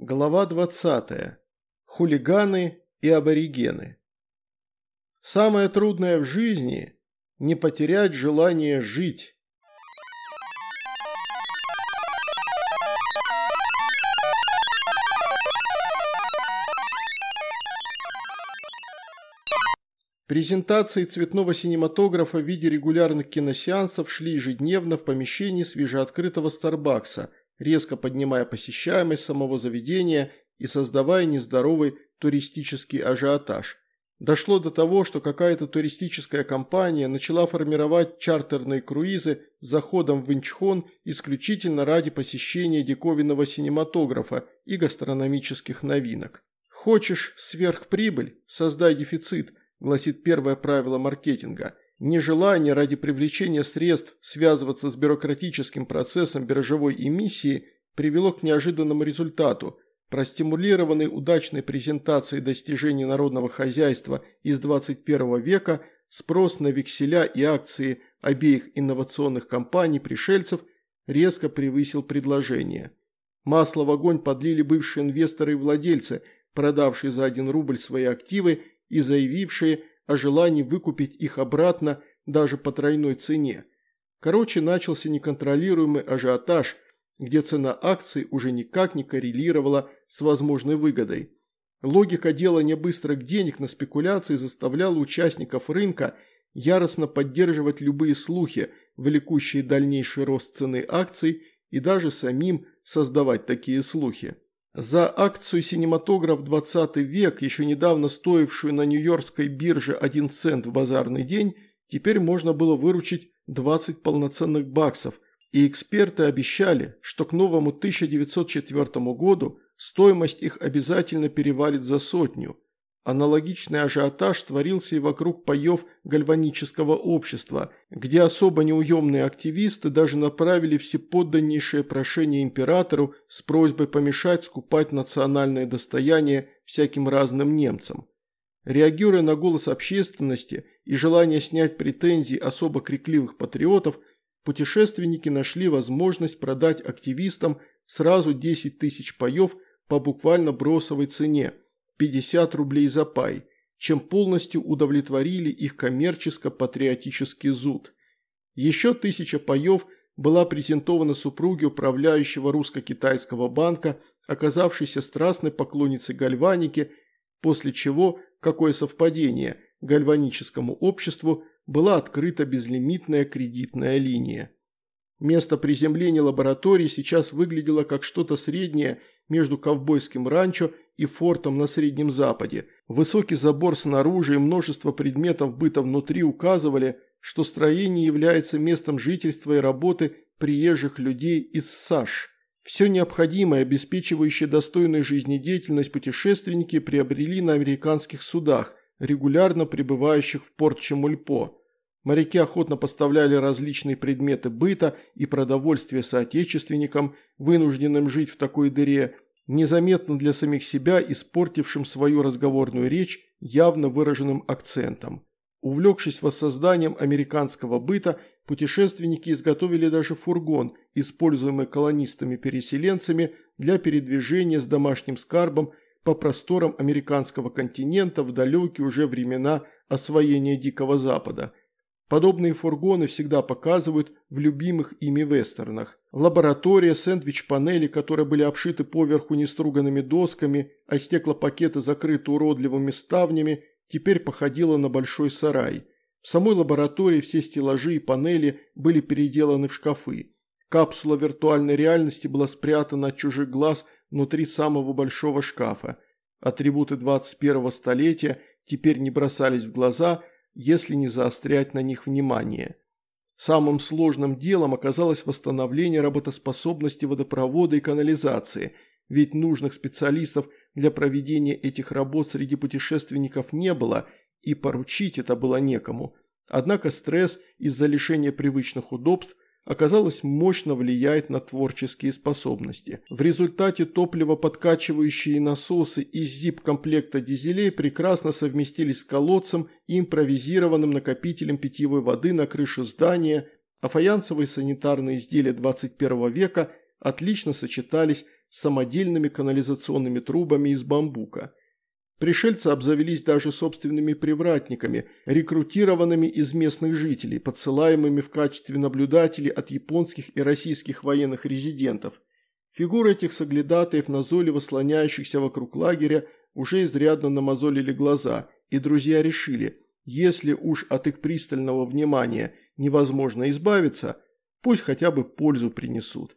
Глава 20. Хулиганы и аборигены. Самое трудное в жизни – не потерять желание жить. Презентации цветного синематографа в виде регулярных киносеансов шли ежедневно в помещении свежеоткрытого Старбакса – резко поднимая посещаемость самого заведения и создавая нездоровый туристический ажиотаж. Дошло до того, что какая-то туристическая компания начала формировать чартерные круизы с заходом в Инчхон исключительно ради посещения диковинного синематографа и гастрономических новинок. «Хочешь сверхприбыль? Создай дефицит», гласит первое правило маркетинга – Нежелание ради привлечения средств связываться с бюрократическим процессом биржевой эмиссии привело к неожиданному результату. Простимулированный удачной презентацией достижений народного хозяйства из 21 века спрос на векселя и акции обеих инновационных компаний пришельцев резко превысил предложение. Масло в огонь подлили бывшие инвесторы и владельцы, продавшие за 1 рубль свои активы и заявившие о желании выкупить их обратно даже по тройной цене. Короче, начался неконтролируемый ажиотаж, где цена акций уже никак не коррелировала с возможной выгодой. Логика делания быстрых денег на спекуляции заставляла участников рынка яростно поддерживать любые слухи, влекущие дальнейший рост цены акций и даже самим создавать такие слухи. За акцию «Синематограф 20 век», еще недавно стоившую на Нью-Йоркской бирже 1 цент в базарный день, теперь можно было выручить 20 полноценных баксов, и эксперты обещали, что к новому 1904 году стоимость их обязательно перевалит за сотню – Аналогичный ажиотаж творился и вокруг паев гальванического общества, где особо неуемные активисты даже направили всеподданнейшее прошение императору с просьбой помешать скупать национальное достояние всяким разным немцам. Реагируя на голос общественности и желание снять претензии особо крикливых патриотов, путешественники нашли возможность продать активистам сразу 10 тысяч паев по буквально бросовой цене – 50 рублей за пай, чем полностью удовлетворили их коммерческо-патриотический зуд. Еще тысяча паев была презентована супруге управляющего русско-китайского банка, оказавшейся страстной поклонницей гальваники, после чего, какое совпадение, гальваническому обществу была открыта безлимитная кредитная линия. Место приземления лаборатории сейчас выглядело как что-то среднее между ковбойским ранчо и фортом на Среднем Западе. Высокий забор снаружи и множество предметов быта внутри указывали, что строение является местом жительства и работы приезжих людей из САШ. Все необходимое, обеспечивающее достойную жизнедеятельность путешественники приобрели на американских судах, регулярно прибывающих в порт Чемульпо. Моряки охотно поставляли различные предметы быта и продовольствия соотечественникам, вынужденным жить в такой дыре – незаметно для самих себя испортившим свою разговорную речь явно выраженным акцентом. Увлекшись воссозданием американского быта, путешественники изготовили даже фургон, используемый колонистами-переселенцами для передвижения с домашним скарбом по просторам американского континента в далекие уже времена освоения Дикого Запада – Подобные фургоны всегда показывают в любимых ими вестернах. Лаборатория, сэндвич-панели, которые были обшиты поверху неструганными досками, а стеклопакеты закрыты уродливыми ставнями, теперь походила на большой сарай. В самой лаборатории все стеллажи и панели были переделаны в шкафы. Капсула виртуальной реальности была спрятана от чужих глаз внутри самого большого шкафа. Атрибуты 21-го столетия теперь не бросались в глаза – если не заострять на них внимание. Самым сложным делом оказалось восстановление работоспособности водопровода и канализации, ведь нужных специалистов для проведения этих работ среди путешественников не было, и поручить это было некому. Однако стресс из-за лишения привычных удобств оказалось мощно влияет на творческие способности. В результате топливо-подкачивающие насосы из зип-комплекта дизелей прекрасно совместились с колодцем и импровизированным накопителем питьевой воды на крыше здания, а фаянсовые санитарные изделия 21 века отлично сочетались с самодельными канализационными трубами из бамбука. Пришельцы обзавелись даже собственными привратниками, рекрутированными из местных жителей, подсылаемыми в качестве наблюдателей от японских и российских военных резидентов. Фигуры этих соглядатаев, назойливо слоняющихся вокруг лагеря, уже изрядно намазолили глаза, и друзья решили, если уж от их пристального внимания невозможно избавиться, пусть хотя бы пользу принесут.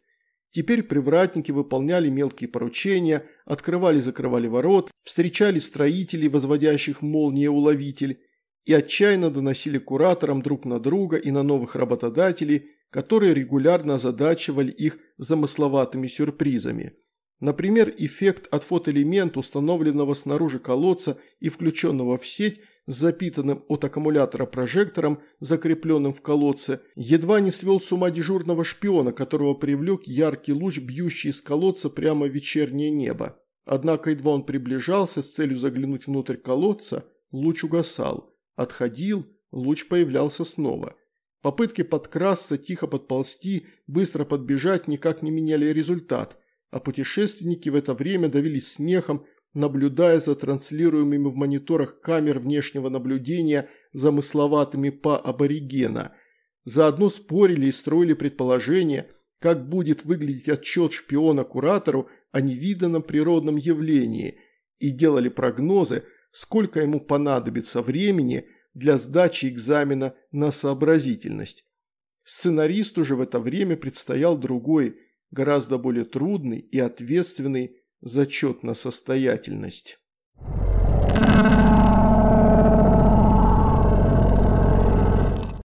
Теперь привратники выполняли мелкие поручения, открывали-закрывали ворот, встречали строителей, возводящих молниеуловитель, и отчаянно доносили кураторам друг на друга и на новых работодателей, которые регулярно озадачивали их замысловатыми сюрпризами. Например, эффект от фотоэлемента, установленного снаружи колодца и включенного в сеть, с запитанным от аккумулятора прожектором, закрепленным в колодце, едва не свел с ума дежурного шпиона, которого привлек яркий луч, бьющий из колодца прямо в вечернее небо. Однако едва он приближался с целью заглянуть внутрь колодца, луч угасал. Отходил, луч появлялся снова. Попытки подкрасться, тихо подползти, быстро подбежать никак не меняли результат, а путешественники в это время давились смехом, наблюдая за транслируемыми в мониторах камер внешнего наблюдения замысловатыми по аборигена. Заодно спорили и строили предположения, как будет выглядеть отчет шпиона куратору о невиданном природном явлении, и делали прогнозы, сколько ему понадобится времени для сдачи экзамена на сообразительность. Сценаристу же в это время предстоял другой, гораздо более трудный и ответственный зачет на состоятельность.